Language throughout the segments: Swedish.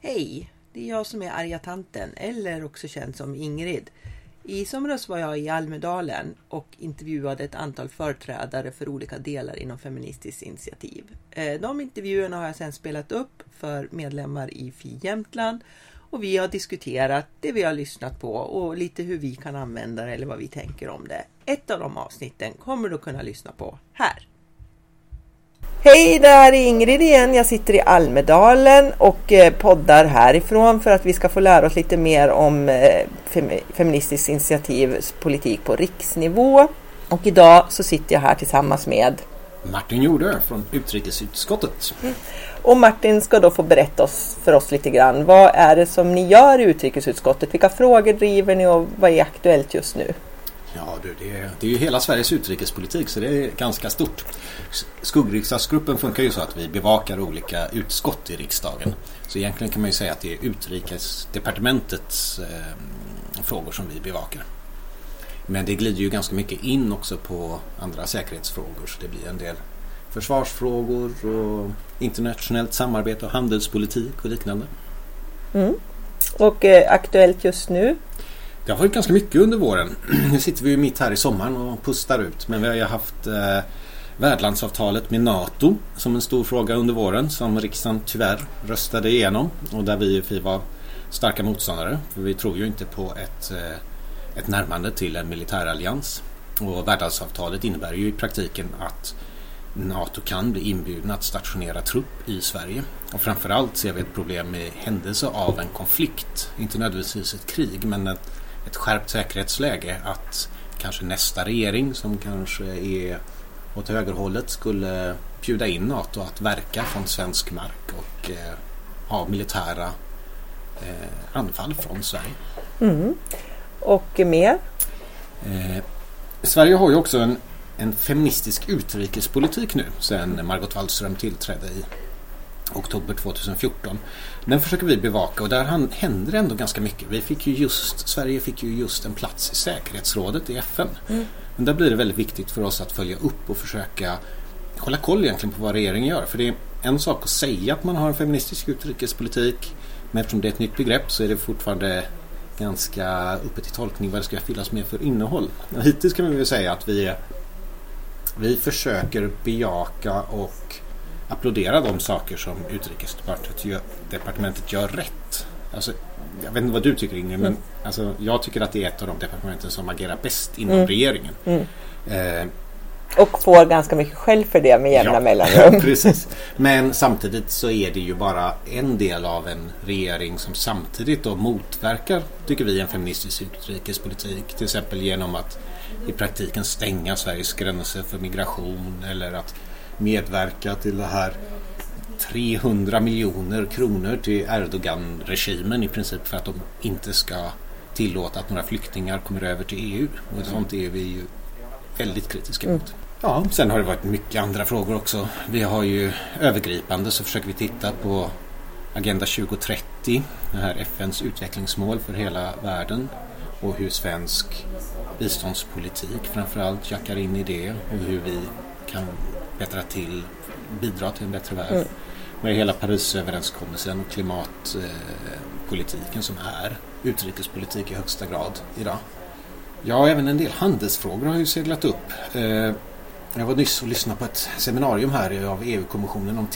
Hej! Det är jag som är arga tanten, eller också känd som Ingrid. I somras var jag i Almedalen och intervjuade ett antal företrädare för olika delar inom Feministiskt initiativ. Eh, de intervjuerna har jag sedan spelat upp för medlemmar i FI Jämtland och vi har diskuterat det vi har lyssnat på och lite hur vi kan använda det eller vad vi tänker om det. Ett av de avsnitten kommer du att kunna lyssna på här. Hej, det här är Ingrid igen. Jag sitter i Almedalen och eh, poddar härifrån för att vi ska få lära oss lite mer om eh, Feministiskt initiativs politik på riksnivå. Och idag så sitter jag här tillsammans med Martin Jordö från utrikesutskottet. Mm. Och Martin ska då få berätta oss, för oss lite grann. Vad är det som ni gör i utrikesutskottet? Vilka frågor driver ni och vad är aktuellt just nu? Ja du, det är, det är ju hela Sveriges utrikespolitik så det är ganska stort. Skuggriksdagsgruppen funkar ju så att vi bevakar olika utskott i riksdagen. Så egentligen kan man ju säga att det är utrikesdepartementets eh, frågor som vi bevakar. Men det glider ju ganska mycket in också på andra säkerhetsfrågor så det blir en del försvarsfrågor och internationellt samarbete och handelspolitik och liknande. Mm. Och eh, aktuellt just nu? Det har varit ganska mycket under våren. Nu sitter vi ju mitt här i sommaren och pustar ut. Men vi har ju haft eh, värdlandsavtalet med NATO som en stor fråga under våren som riksdagen tyvärr röstade igenom och där vi i var starka motståndare. För vi tror ju inte på ett, eh, ett närmande till en militärallians. Och värdlandsavtalet innebär ju i praktiken att NATO kan bli inbjudna att stationera trupp i Sverige. Och framförallt ser vi ett problem med händelse av en konflikt. Inte nödvändigtvis ett krig men ett ett skärpt säkerhetsläge att kanske nästa regering som kanske är åt högerhållet skulle bjuda in NATO att verka från svensk mark och eh, ha militära eh, anfall från Sverige. Mm. Och mer? Eh, Sverige har ju också en, en feministisk utrikespolitik nu sedan Margot Wallström tillträdde i oktober 2014. Den försöker vi bevaka och där händer ändå ganska mycket. Vi fick ju just, Sverige fick ju just en plats i säkerhetsrådet i FN. Mm. Men där blir det väldigt viktigt för oss att följa upp och försöka hålla koll egentligen på vad regeringen gör. För det är en sak att säga att man har en feministisk utrikespolitik men eftersom det är ett nytt begrepp så är det fortfarande ganska öppet till tolkning vad det ska fyllas med för innehåll. Hittills kan vi väl säga att vi, vi försöker bejaka och applådera de saker som utrikesdepartementet gör, rätt. Alltså, jag vet inte vad du tycker Ingrid, men mm. alltså, jag tycker att det är ett av de departementen som agerar bäst inom mm. regeringen. Mm. Eh, och får ganska mycket skäll för det med jämna ja, mellanrum. precis. Men samtidigt så är det ju bara en del av en regering som samtidigt då motverkar, tycker vi, en feministisk utrikespolitik. Till exempel genom att i praktiken stänga Sveriges gränser för migration eller att medverka till det här 300 miljoner kronor till Erdogan-regimen i princip för att de inte ska tillåta att några flyktingar kommer över till EU. Och sånt är vi ju väldigt kritiska mm. mot. Ja, sen har det varit mycket andra frågor också. Vi har ju övergripande så försöker vi titta på Agenda 2030, det här FNs utvecklingsmål för hela världen och hur svensk biståndspolitik framförallt jackar in i det och hur vi kan bättra till, bidra till en bättre värld. Mm. Med hela Parisöverenskommelsen och klimatpolitiken som är utrikespolitik i högsta grad idag. Ja, även en del handelsfrågor har ju seglat upp. Eh, jag var nyss och lyssnade på ett seminarium här av EU-kommissionen om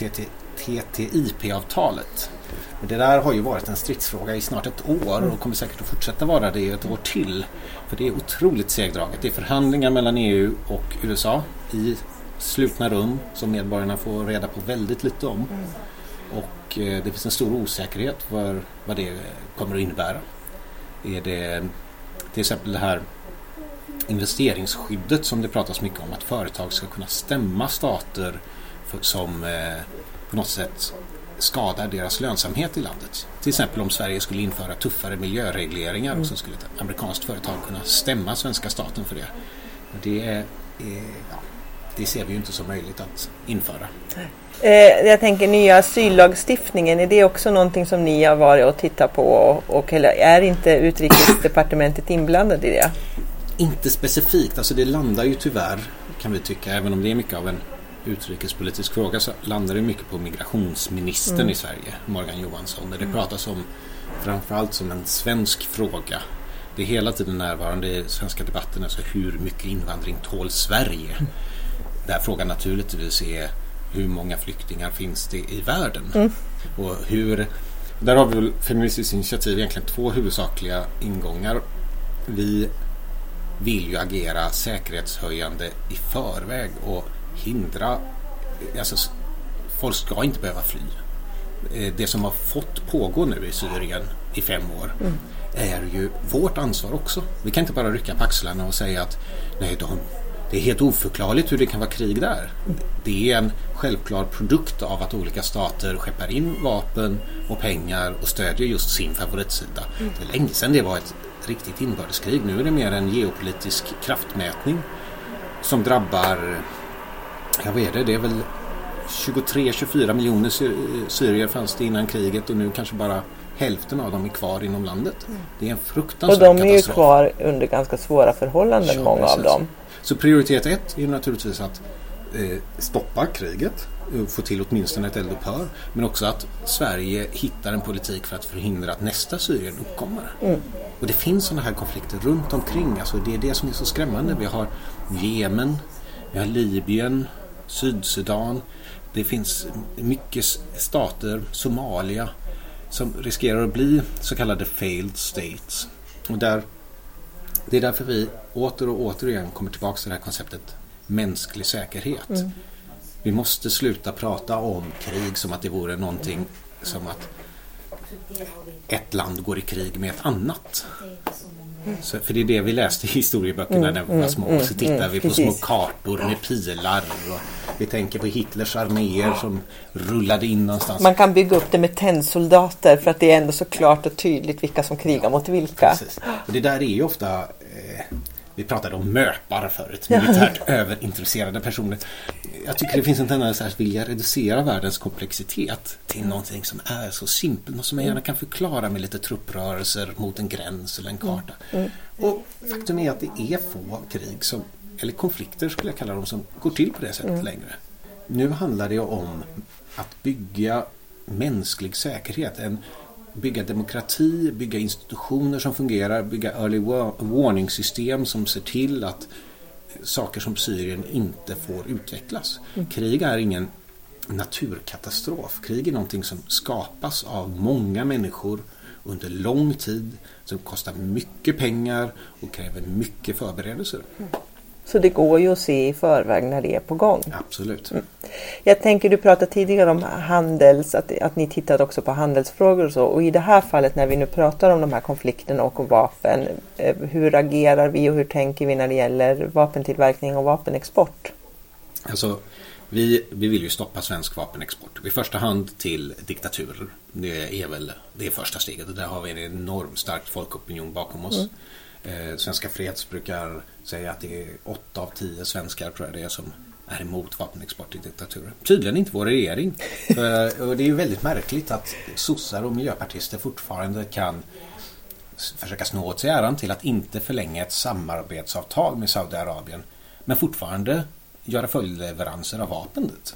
TTIP-avtalet. Det där har ju varit en stridsfråga i snart ett år och kommer säkert att fortsätta vara det ett år till. För det är otroligt segdraget. Det är förhandlingar mellan EU och USA i slutna rum som medborgarna får reda på väldigt lite om. Mm. Och eh, det finns en stor osäkerhet för vad det kommer att innebära. Är det till exempel det här investeringsskyddet som det pratas mycket om att företag ska kunna stämma stater för, som eh, på något sätt skadar deras lönsamhet i landet. Till exempel om Sverige skulle införa tuffare miljöregleringar mm. så skulle ett amerikanskt företag kunna stämma svenska staten för det. Det är, är ja, det ser vi ju inte som möjligt att införa. Eh, jag tänker nya asyllagstiftningen, är det också någonting som ni har varit och tittat på? Och, och är inte utrikesdepartementet inblandat i det? Inte specifikt, alltså det landar ju tyvärr kan vi tycka, även om det är mycket av en utrikespolitisk fråga så landar det mycket på migrationsministern Mm. i Sverige, Morgan Johansson. Där det pratas om framförallt som en svensk fråga. Det är hela tiden närvarande i svenska debatten, alltså hur mycket invandring tål Sverige? Där frågan naturligtvis är hur många flyktingar finns det i världen? Och hur, där har vi väl Feministiskt initiativ egentligen två huvudsakliga ingångar. Vi vill ju agera säkerhetshöjande i förväg och hindra, alltså folk ska inte behöva fly. Eh, Det som har fått pågå nu i Syrien i fem år är ju vårt ansvar också. Vi kan inte bara rycka på axlarna och säga att nej, de, det är helt oförklarligt hur det kan vara krig där. Det är en självklar produkt av att olika stater skeppar in vapen och pengar och stödjer just sin favoritsida. Det är länge sedan det var ett riktigt inbördeskrig. Nu är det mer en geopolitisk kraftmätning som drabbar, ja vad är det, det är väl 23-24 miljoner sy- syrier fanns det innan kriget och nu kanske bara hälften av dem är kvar inom landet. Det är en Och fruktansvärd de är ju katastrof. kvar under ganska svåra förhållanden, Ja, många av precis. dem. Så prioritet ett är naturligtvis att eh, stoppa kriget, få till åtminstone ett eldupphör, men också att Sverige hittar en politik för att förhindra att nästa Syrien uppkommer. Och det finns sådana här konflikter runt omkring. Alltså det är det som är så skrämmande. Vi har Jemen, vi har Libyen, Sydsudan. Det finns mycket stater, Somalia, som riskerar att bli så kallade failed states. Och där det är därför vi åter och återigen kommer tillbaka till det här konceptet mänsklig säkerhet. Vi måste sluta prata om krig som att det vore någonting som att ett land går i krig med ett annat. Så, för det är det vi läste i historieböckerna när vi var små. Så tittar vi på små precis. kartor med pilar. Och vi tänker på Hitlers arméer som rullade in någonstans. Man kan bygga upp det med tennsoldater för att det är ändå så klart och tydligt vilka som krigar mot vilka. Precis. Och det där är ju ofta vi pratade om möpar förut, militärt överintresserade personer. Jag tycker det finns en tendens att vilja reducera världens komplexitet till någonting som är så simpelt och som man gärna kan förklara med lite trupprörelser mot en gräns eller en karta. Och faktum är att det är få krig som, eller konflikter skulle jag kalla dem, som går till på det sättet längre. Nu handlar det om att bygga mänsklig säkerhet. En, bygga demokrati, bygga institutioner som fungerar, bygga early wa- warning system som ser till att saker som Syrien inte får utvecklas. Krig är ingen naturkatastrof. Krig är någonting som skapas av många människor under lång tid som kostar mycket pengar och kräver mycket förberedelser. Så det går ju att se i förväg när det är på gång. Absolut. Jag tänker, du pratade tidigare om handels, att, att ni tittade också på handelsfrågor och så. Och i det här fallet när vi nu pratar om de här konflikterna och om vapen. eh, Hur agerar vi och hur tänker vi när det gäller vapentillverkning och vapenexport? Alltså, vi, vi vill ju stoppa svensk vapenexport. I första hand till diktaturer. Det är väl det är första steget och där har vi en enormt stark folkopinion bakom oss. Eh, Svenska Freds brukar säga att det är åtta av tio svenskar tror jag det är som är emot vapenexport till diktaturer. Tydligen inte vår regering. Eh, och det är ju väldigt märkligt att sossar och miljöpartister fortfarande kan försöka snå åt sig äran till att inte förlänga ett samarbetsavtal med Saudiarabien men fortfarande göra följdleveranser av vapen dit.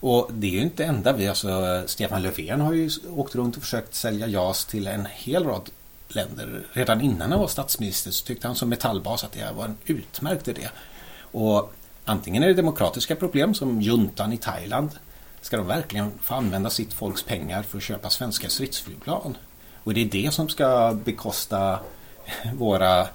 Och det är ju inte enda vi, alltså Stefan Löfven har ju åkt runt och försökt sälja JAS till en hel rad länder. Redan innan han var statsminister så tyckte han som metallbas att det var en utmärkt idé. Och antingen är det demokratiska problem som juntan i Thailand. Ska de verkligen få använda sitt folks pengar för att köpa svenska stridsflygplan? Och det är det som ska bekosta våra,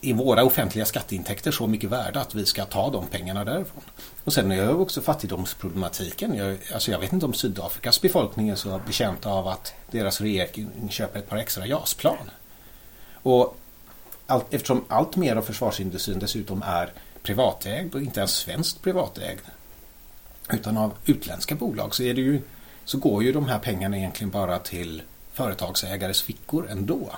i våra offentliga skatteintäkter så mycket värda att vi ska ta de pengarna därifrån. Och sen är jag också fattigdomsproblematiken. Jag, alltså jag vet inte om Sydafrikas befolkning är så betjänta av att deras regering köper ett par extra JAS-plan. Och allt, eftersom allt mer av försvarsindustrin dessutom är privatägd och inte ens svenskt privatägd utan av utländska bolag så, är det ju, så går ju de här pengarna egentligen bara till företagsägares fickor ändå.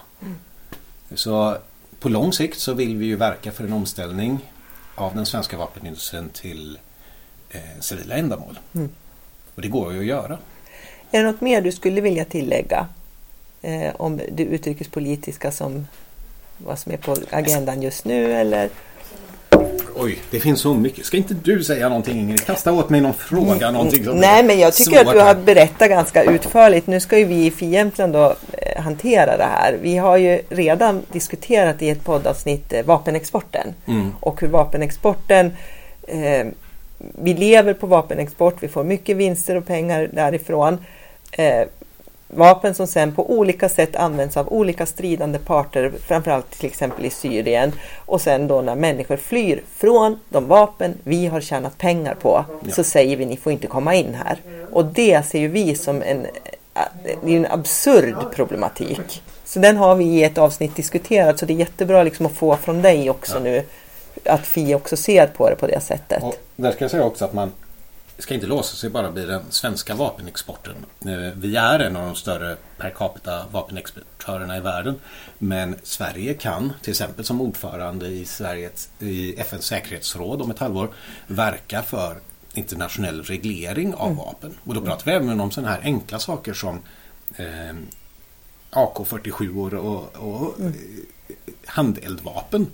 Så på lång sikt så vill vi ju verka för en omställning av den svenska vapenindustrin till eh, civila ändamål. Och det går ju att göra. Är det något mer du skulle vilja tillägga eh, om det utrikespolitiska som vad som är på agendan just nu eller? oj, det finns så mycket. Ska inte du säga någonting Ingrid? Kasta åt mig någon fråga. Någonting som Nej, men jag tycker att du har berättat ganska utförligt. Nu ska ju vi i Jämtland då hantera det här. Vi har ju redan diskuterat i ett poddavsnitt eh, vapenexporten Mm. och hur vapenexporten eh, vi lever på vapenexport, vi får mycket vinster och pengar därifrån. Eh, vapen som sen på olika sätt används av olika stridande parter, framförallt till exempel i Syrien. Och sen då när människor flyr från de vapen vi har tjänat pengar på så säger vi ni får inte komma in här. Och det ser ju vi som en, det är en absurd problematik. Så den har vi i ett avsnitt diskuterat så det är jättebra liksom att få från dig också nu att Fi också ser på det på det sättet. Och där ska jag säga också att man ska inte låsa sig bara vid den svenska vapenexporten. Eh, Vi är en av de större per capita vapenexportörerna i världen. Men Sverige kan, till exempel som ordförande i, Sveriges, i FNs säkerhetsråd om ett halvår, verka för internationell reglering av vapen. Och då pratar vi även om sådana här enkla saker som eh, AK47 och, och eh, handeldvapen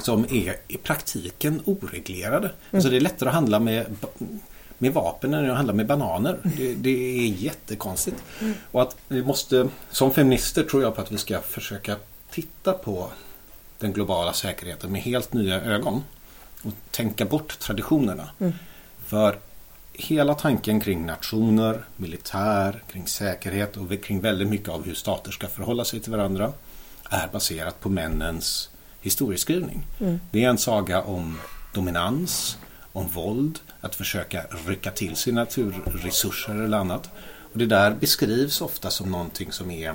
som är i praktiken oreglerade. Alltså det är lättare att handla med, med vapen än att handla med bananer. Det, det är jättekonstigt. Och att vi måste, som feminister tror jag på att vi ska försöka titta på den globala säkerheten med helt nya ögon. Och tänka bort traditionerna. För hela tanken kring nationer, militär, kring säkerhet och kring väldigt mycket av hur stater ska förhålla sig till varandra är baserat på männens historieskrivning. Det är en saga om dominans, om våld, att försöka rycka till sig naturresurser eller annat. Och det där beskrivs ofta som någonting som är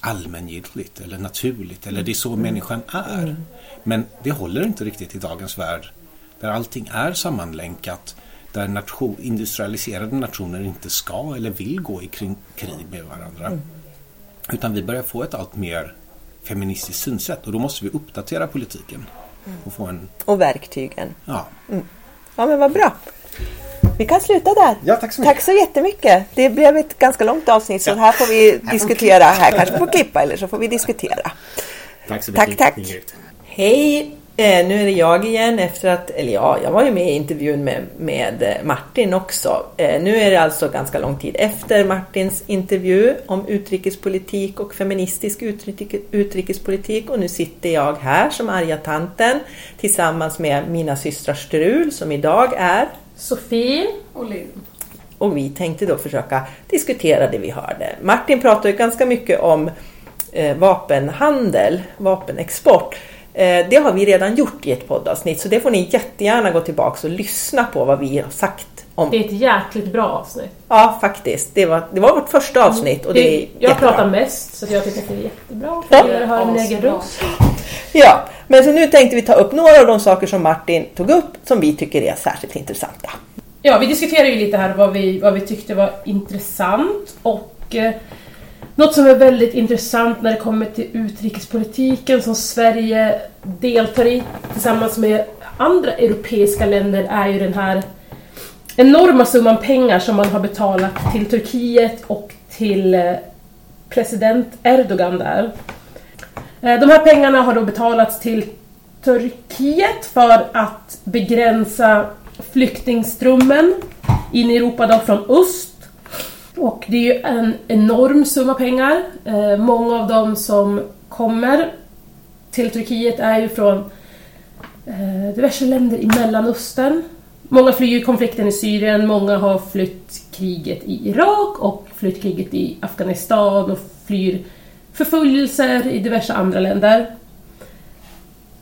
allmängiltigt eller naturligt eller det är så människan är. Men det håller inte riktigt i dagens värld där allting är sammanlänkat där nation, industrialiserade nationer inte ska eller vill gå i krig med varandra. Utan vi börjar få ett allt mer feministiskt synsätt och då måste vi uppdatera politiken. Och få en, Och verktygen. ja. Ja men vad bra. Vi kan sluta där. Ja, tack så mycket. Tack så jättemycket. Det blev ett ganska långt avsnitt så Ja. här får vi diskutera. Här kanske vi får klippa eller så får vi diskutera. Tack så Tack, mycket tack. Ingrid. Hej! Eh, nu är det jag igen efter att, eller ja, jag var ju med i intervjun med, med eh, Martin också. Eh, nu är det alltså ganska lång tid efter Martins intervju om utrikespolitik och feministisk utrike, utrikespolitik och nu sitter jag här som arga tanten tillsammans med mina systrar Strul som idag är Sofie och Linn. och vi tänkte då försöka diskutera det vi hörde. Martin pratar ju ganska mycket om eh, vapenhandel, vapenexport. Eh, det har vi redan gjort i ett poddavsnitt så det får ni jättegärna gå tillbaka och lyssna på vad vi har sagt om. Det är ett jäkligt bra avsnitt. Ja, faktiskt. Det var, det var vårt första avsnitt och det är jag jättebra. pratar mest så jag tycker att det är jättebra. Ja. Jag hör min egen röst. Ja, men så nu tänkte vi ta upp några av de saker som Martin tog upp som vi tycker är särskilt intressanta. Ja, vi diskuterade ju lite här vad vi, vad vi tyckte var intressant och eh, något som är väldigt intressant när det kommer till utrikespolitiken som Sverige deltar i tillsammans med andra europeiska länder är ju den här enorma summan pengar som man har betalat till Turkiet och till eh, president Erdogan där. Eh, de här pengarna har då betalats till Turkiet för att begränsa flyktingströmmen in i Europa då från öst. Och det är ju en enorm summa pengar. Eh, Många av dem som kommer till Turkiet är ju från eh, diverse länder i Mellanöstern. Många flyr konflikten i Syrien, många har flytt kriget i Irak och flytt kriget i Afghanistan och flyr förföljelser i diverse andra länder.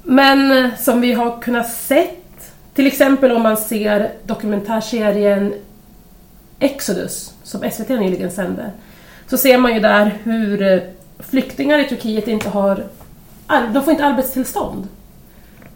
Men eh, som vi har kunnat sett, till exempel om man ser dokumentärserien Exodus, som SVT nyligen sände, så ser man ju där hur eh, flyktingar i Turkiet inte har... De får inte arbetstillstånd.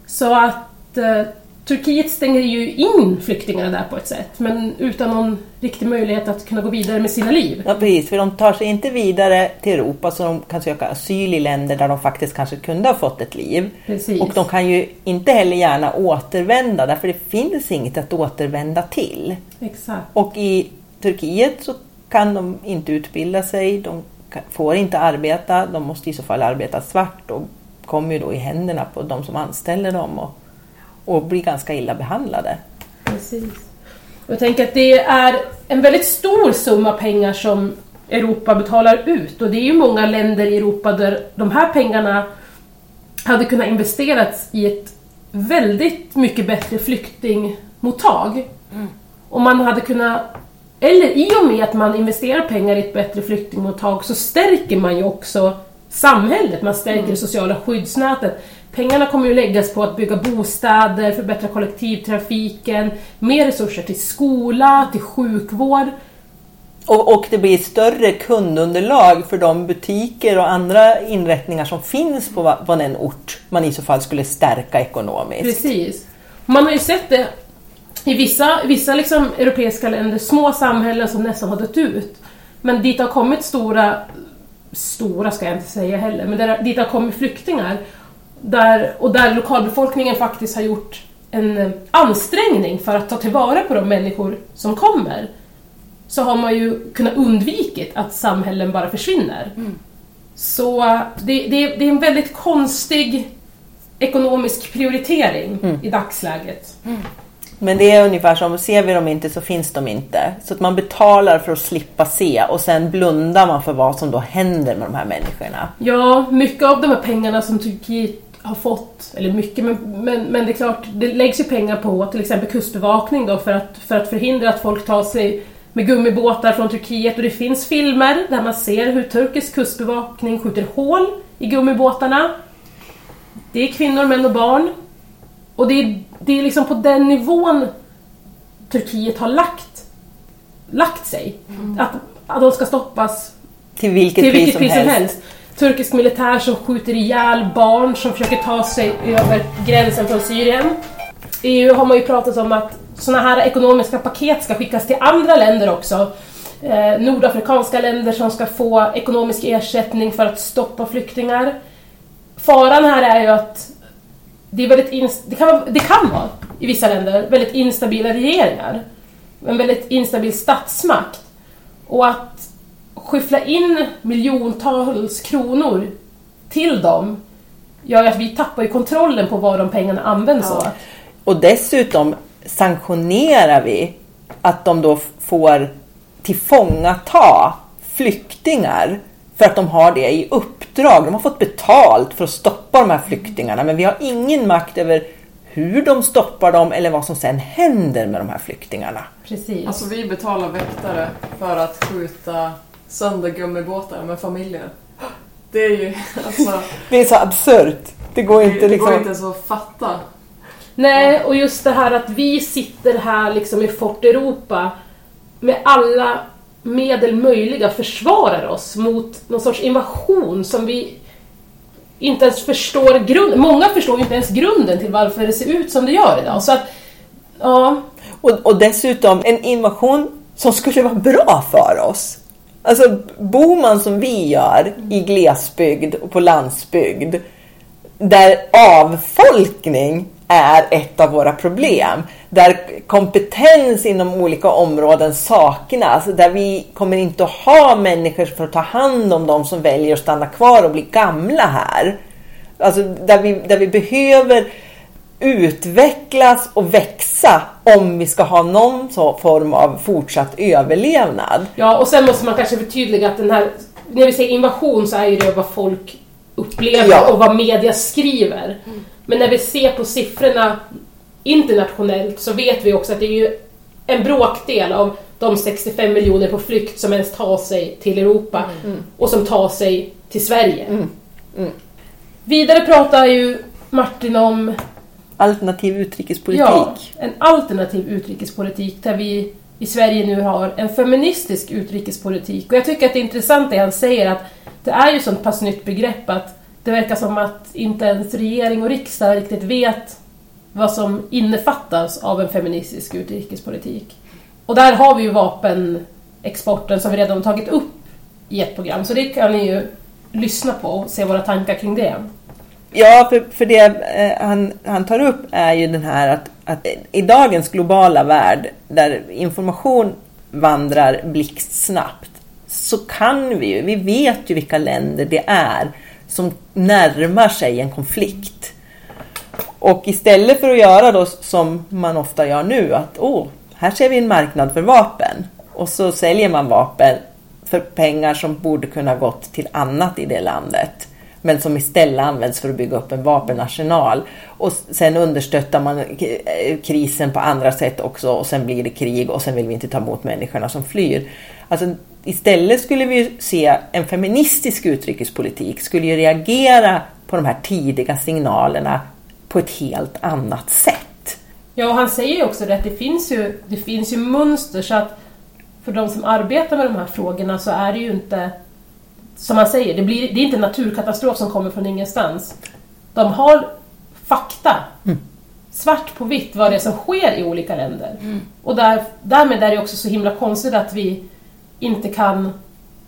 Så att eh, Turkiet stänger ju in flyktingarna där på ett sätt, men utan någon riktig möjlighet att kunna gå vidare med sina liv. Ja, precis. För de tar sig inte vidare till Europa så de kan söka asyl i länder där de faktiskt kanske kunde ha fått ett liv. Precis. Och de kan ju inte heller gärna återvända därför det finns inget att återvända till. Exakt. Och i Turkiet så kan de inte utbilda sig, de får inte arbeta, de måste i så fall arbeta svart och kommer ju då i händerna på de som anställer dem. Och, och blir ganska illa behandlade. Precis. Jag tänker att det är en väldigt stor summa pengar som Europa betalar ut och det är ju många länder i Europa där de här pengarna hade kunnat investerats i ett väldigt mycket bättre flyktingmottag. Mm. Och man hade kunnat eller i och med att man investerar pengar i ett bättre flyktingmottag så stärker man ju också samhället, man stärker mm. det sociala skyddsnätet. Pengarna kommer ju läggas på att bygga bostäder, förbättra kollektivtrafiken, mer resurser till skola, till sjukvård. Och, och, det blir större kundunderlag för de butiker och andra inrättningar som finns på den ort man i så fall skulle stärka ekonomiskt. Precis. Man har ju sett det i vissa, vissa liksom europeiska länder, små samhällen som nästan har dött ut. Men dit har kommit stora, stora ska jag inte säga heller, men där, dit har kommit flyktingar. Där, och där lokalbefolkningen faktiskt har gjort en ansträngning för att ta tillvara på de människor som kommer. Så har man ju kunnat undvikit att samhällen bara försvinner. Mm. Så det, det, det, är en väldigt konstig ekonomisk prioritering mm. i dagsläget. Mm. Men det är ungefär som, ser vi dem inte så finns de inte. Så att man betalar för att slippa se och sen blundar man för vad som då händer med de här människorna. Ja, mycket av de här pengarna som Turkiet har fått, eller mycket, men, men, men det är klart, det läggs ju pengar på till exempel kustbevakning då för att, för att förhindra att folk tar sig med gummibåtar från Turkiet och det finns filmer där man ser hur turkisk kustbevakning skjuter hål i gummibåtarna. Det är kvinnor, män och barn. Och det är, det är liksom på den nivån Turkiet har lagt, lagt sig. Mm. Att, att de ska stoppas till vilket, till vilket pris, som, helst. helst. Turkisk militär som skjuter ihjäl barn som försöker ta sig över gränsen från Syrien. EU har man ju pratat om att sådana här ekonomiska paket ska skickas till andra länder också. Eh, nordafrikanska länder som ska få ekonomisk ersättning för att stoppa flyktingar. Faran här är ju att det, är väldigt det, kan, det kan vara, i vissa länder, väldigt instabila regeringar. En väldigt instabil statsmakt. Och att skyffla in miljontals kronor till dem gör att vi tappar ju kontrollen på vad de pengarna används ja. åt. Och dessutom sanktionerar vi att de då får tillfångata flyktingar för att de har det i uppdrag. De har fått betalt för att stoppa de här flyktingarna men vi har ingen makt över hur de stoppar dem eller vad som sen händer med de här flyktingarna. Precis. Alltså vi betalar väktare för att skjuta sönder gummibåtar med familjer. Det är ju alltså... det är så absurt. Det går inte det, liksom... Det går inte ens att fatta. Nej, och just det här att vi sitter här liksom i Fort Europa med alla medel möjliga försvarar oss mot någon sorts invasion som vi inte ens förstår grunden. Många förstår inte ens grunden till varför det ser ut som det gör idag. Så att, ja. och, och dessutom en invasion som skulle vara bra för oss. Alltså bor man som vi gör i glesbygd och på landsbygd där avfolkning är ett av våra problem. Där kompetens inom olika områden saknas. Där vi kommer inte att ha människor för att ta hand om de som väljer att stanna kvar och bli gamla här. Alltså där vi, där vi behöver utvecklas och växa om vi ska ha någon form av fortsatt överlevnad. Ja, och sen måste man kanske förtydliga att den här, när vi säger invasion så är ju det vad folk upplever ja. och vad media skriver. Mm. Men när vi ser på siffrorna internationellt så vet vi också att det är ju en bråkdel av de 65 miljoner på flykt som ens tar sig till Europa mm. och som tar sig till Sverige. Mm. Mm. Vidare pratar ju Martin om Alternativ utrikespolitik. Ja, en alternativ utrikespolitik där vi i Sverige nu har en feministisk utrikespolitik. Och jag tycker att det är intressant det han säger att det är ju sånt pass nytt begrepp att det verkar som att inte ens regering och riksdag riktigt vet vad som innefattas av en feministisk utrikespolitik. Och där har vi ju vapenexporten som vi redan tagit upp i ett program, så det kan ni ju lyssna på och se våra tankar kring det. Ja, för, för det eh, han, han tar upp är ju den här att, att i dagens globala värld där information vandrar blixtsnabbt så kan vi ju, vi vet ju vilka länder det är som närmar sig en konflikt. Och istället för att göra då som man ofta gör nu, att oh, här ser vi en marknad för vapen. Och så säljer man vapen för pengar som borde kunna gått till annat i det landet. Men som istället används för att bygga upp en vapenarsenal. Och sen understöttar man eh, krisen på andra sätt också och sen blir det krig och sen vill vi inte ta emot människorna som flyr. Alltså, istället skulle vi se en feministisk utrikespolitik skulle ju reagera på de här tidiga signalerna på ett helt annat sätt. Ja, och han säger ju också det att det finns ju, det finns ju mönster så att för de som arbetar med de här frågorna så är det ju inte som han säger, det, blir, det är inte en naturkatastrof som kommer från ingenstans. De har fakta. Mm. Svart på vitt vad det är som sker i olika länder. Mm. Och där, därmed är det också så himla konstigt att vi inte kan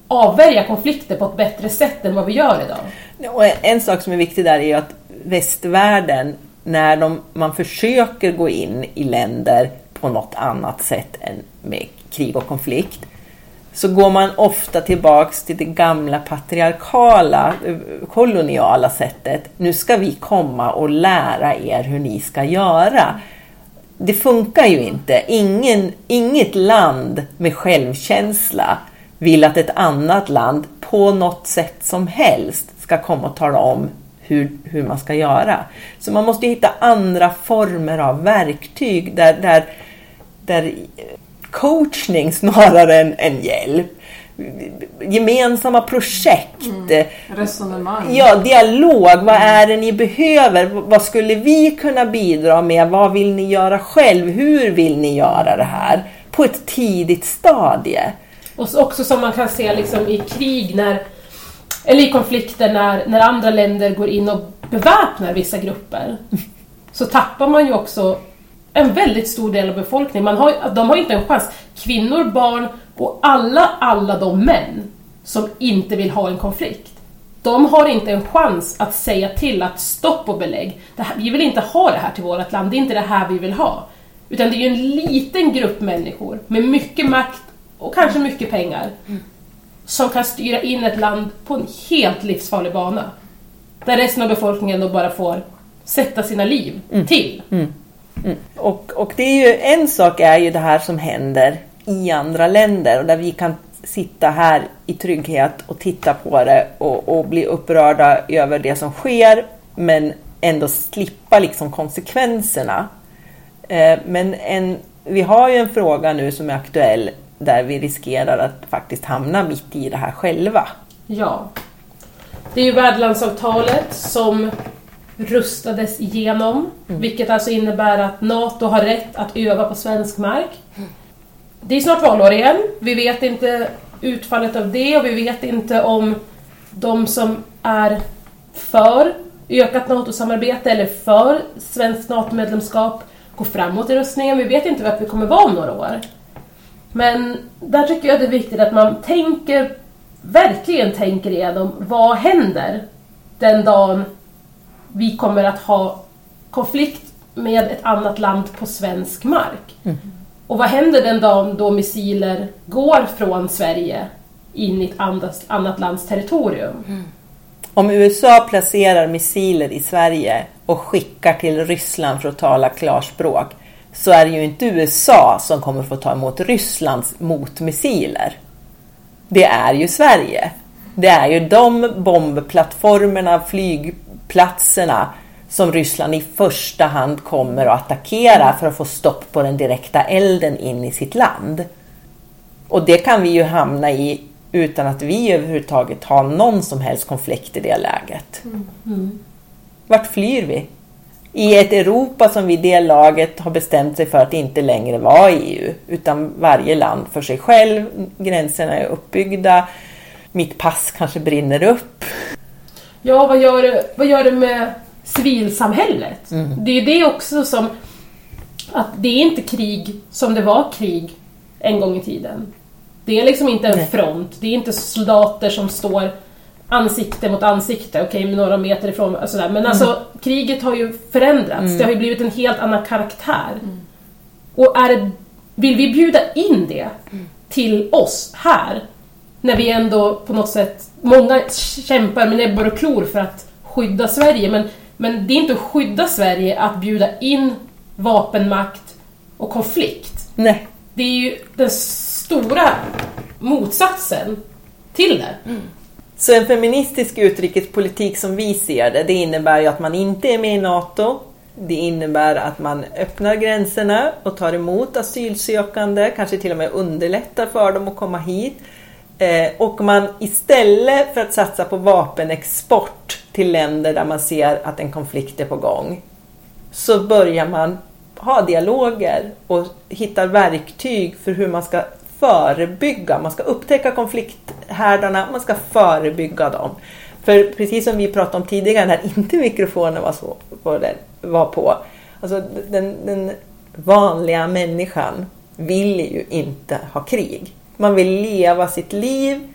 avvärja konflikter på ett bättre sätt än vad vi gör idag. Och en sak som är viktig där är att västvärlden, när de, man försöker gå in i länder på något annat sätt än med krig och konflikt, så går man ofta tillbaks till det gamla patriarkala, eh, koloniala sättet. Nu ska vi komma och lära er hur ni ska göra. Det funkar ju inte. Ingen, inget land med självkänsla vill att ett annat land på något sätt som helst ska komma och tala om hur, hur man ska göra. Så man måste hitta andra former av verktyg där, där, där coachning snarare än, än hjälp. Gemensamma projekt. Mm. Resonemang. Ja, dialog. Vad är det ni behöver? Vad skulle vi kunna bidra med? Vad vill ni göra själv? Hur vill ni göra det här? På ett tidigt stadie. Och också som man kan se liksom i krig när eller i konflikter när, när andra länder går in och beväpnar vissa grupper. Så tappar man ju också en väldigt stor del av befolkningen. Man har, de har inte en chans. Kvinnor, barn och alla, alla de män som inte vill ha en konflikt. De har inte en chans att säga till att stopp och belägg. Här, vi vill inte ha det här till vårt land, det är inte det här vi vill ha. Utan det är ju en liten grupp människor med mycket makt och kanske mycket pengar som kan styra in ett land på en helt livsfarlig bana. Där resten av befolkningen då bara får sätta sina liv mm. till. Mm. Mm. Och, och det är ju en sak är ju det här som händer i andra länder och där vi kan sitta här i trygghet och titta på det och, och bli upprörda över det som sker men ändå slippa liksom konsekvenserna. Eh, men en, vi har ju en fråga nu som är aktuell där vi riskerar att faktiskt hamna mitt i det här själva. Ja. Det är ju värdlandsavtalet som rustades igenom. Mm. Vilket alltså innebär att NATO har rätt att öva på svensk mark. Det är snart valår igen. Vi vet inte utfallet av det och vi vet inte om de som är för ökat NATO-samarbete eller för svenskt NATO-medlemskap går framåt i rustningen. Vi vet inte vart vi kommer vara om några år. Men där tycker jag det är viktigt att man tänker, verkligen tänker igenom vad händer den dagen vi kommer att ha konflikt med ett annat land på svensk mark. Mm. Och vad händer den dagen då missiler går från Sverige in i ett annat, annat lands territorium? Mm. Om USA placerar missiler i Sverige och skickar till Ryssland för att tala klarspråk så är det ju inte USA som kommer få ta emot Rysslands motmissiler. Det är ju Sverige. Det är ju de bombplattformarna, flygplatserna som Ryssland i första hand kommer att attackera för att få stopp på den direkta elden in i sitt land. Och det kan vi ju hamna i utan att vi överhuvudtaget har någon som helst konflikt i det läget. Mm. Vart flyr vi? I ett Europa som vid det laget har bestämt sig för att inte längre vara EU utan varje land för sig själv. Gränserna är uppbyggda. Mitt pass kanske brinner upp. Ja, vad gör det, vad gör det med civilsamhället? Mm. Det är ju det också som... Att det är inte krig som det var krig en gång i tiden. Det är liksom inte en front, det är inte soldater som står ansikte mot ansikte, okej okay, några meter ifrån. Och sådär. Men alltså mm. kriget har ju förändrats, mm. det har ju blivit en helt annan karaktär. Mm. Och är det, vill vi bjuda in det mm. till oss här, när vi ändå på något sätt, många kämpar med näbbar och klor för att skydda Sverige, men Men det är inte att skydda Sverige att bjuda in vapenmakt och konflikt. Nej. Det är ju den stora motsatsen till det. Så en feministisk utrikespolitik som vi ser det, det innebär ju att man inte är med i NATO. Det innebär att man öppnar gränserna och tar emot asylsökande, kanske till och med underlättar för dem att komma hit. Eh, och man istället för att satsa på vapenexport till länder där man ser att en konflikt är på gång, så börjar man ha dialoger och hittar verktyg för hur man ska förebygga. Man ska upptäcka konflikthärdarna, man ska förebygga dem. För precis som vi pratade om tidigare när inte mikrofonen var, så, var, var på. Alltså den, den vanliga människan vill ju inte ha krig. Man vill leva sitt liv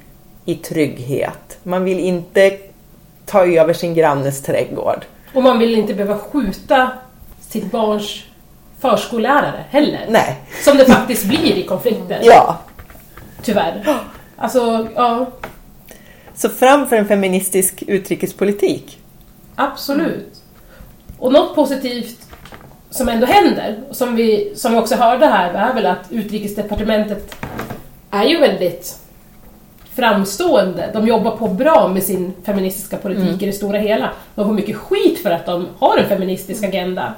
i trygghet. Man vill inte ta över sin grannes trädgård. Och man vill inte behöva skjuta sitt barns förskollärare heller. Nej. Som det faktiskt blir i konflikter. Ja. Tyvärr. Alltså, ja. Så fram för en feministisk utrikespolitik. Absolut. Och något positivt som ändå händer, och som vi, som vi också hörde här, är väl att Utrikesdepartementet är ju väldigt framstående. De jobbar på bra med sin feministiska politik i det stora hela. De får mycket skit för att de har en feministisk agenda.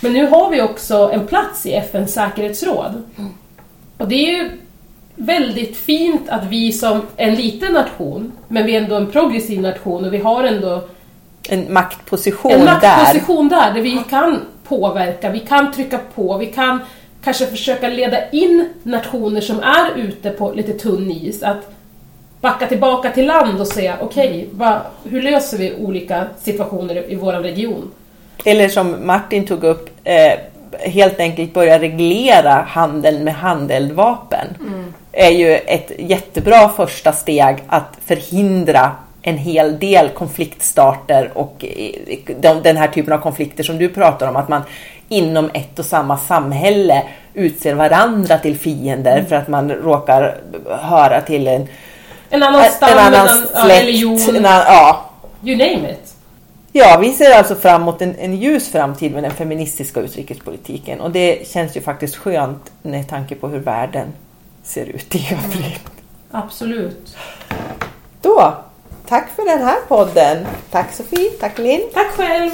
Men nu har vi också en plats i FNs säkerhetsråd. Och det är ju väldigt fint att vi som en liten nation, men vi är ändå en progressiv nation och vi har ändå En maktposition en där. maktposition där. där vi kan påverka, vi kan trycka på, vi kan kanske försöka leda in nationer som är ute på lite tunn is att backa tillbaka till land och säga okej, vad- hur löser vi olika situationer i, vår region? Eller som Martin tog upp, eh, helt enkelt börja reglera handeln med handeldvapen. är ju ett jättebra första steg att förhindra en hel del konfliktstarter och de, den här typen av konflikter som du pratar om. Att man inom ett och samma samhälle utser varandra till fiender för att man råkar höra till en, En annan stam, en annan ja, släkt. religion, En annan, ja, you name it. Ja, vi ser alltså fram emot en, en ljus framtid med den feministiska utrikespolitiken och det känns ju faktiskt skönt med tanke på hur världen ser ut i övrigt. Absolut. Då, tack för den här podden. Tack Sofie, tack Linn. Tack själv!